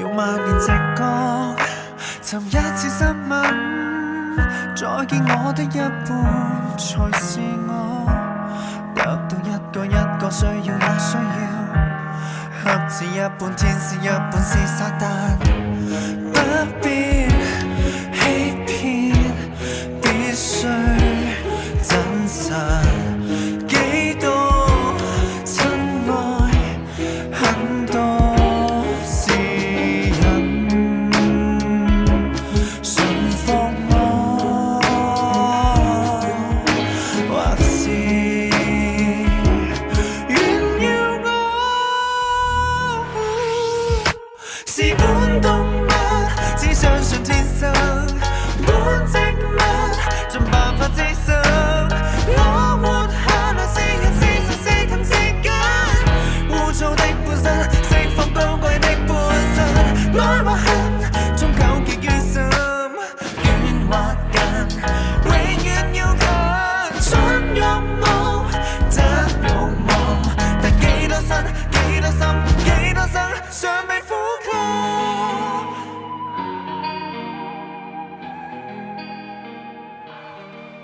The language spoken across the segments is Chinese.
用万年直觉。尋一次失吻，再見我的一半才是我，得到一個一個需要也需要，合是一半，天使一半是撒旦。不变。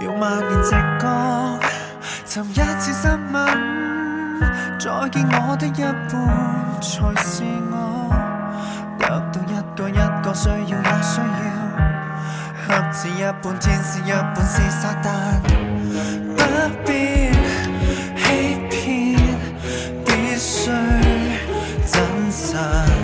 用万年直觉寻一次失吻，再见我的一半才是我，得到一个一个需要也需要，一半天使一半是撒旦，不必欺骗，必须真实。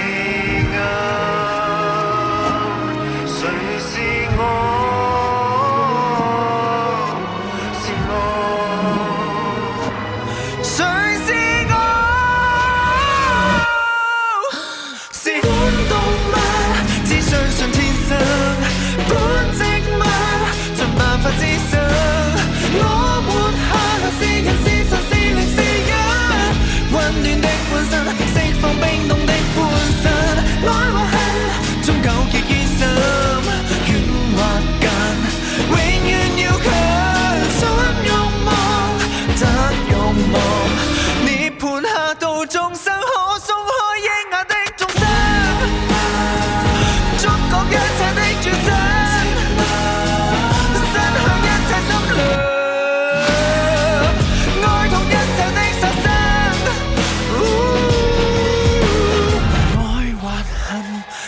我是我，谁是我？是本动物，只相信天生；本植物，尽办法滋生。我活下来是人是神是零是人。温暖的半身释放冰冻。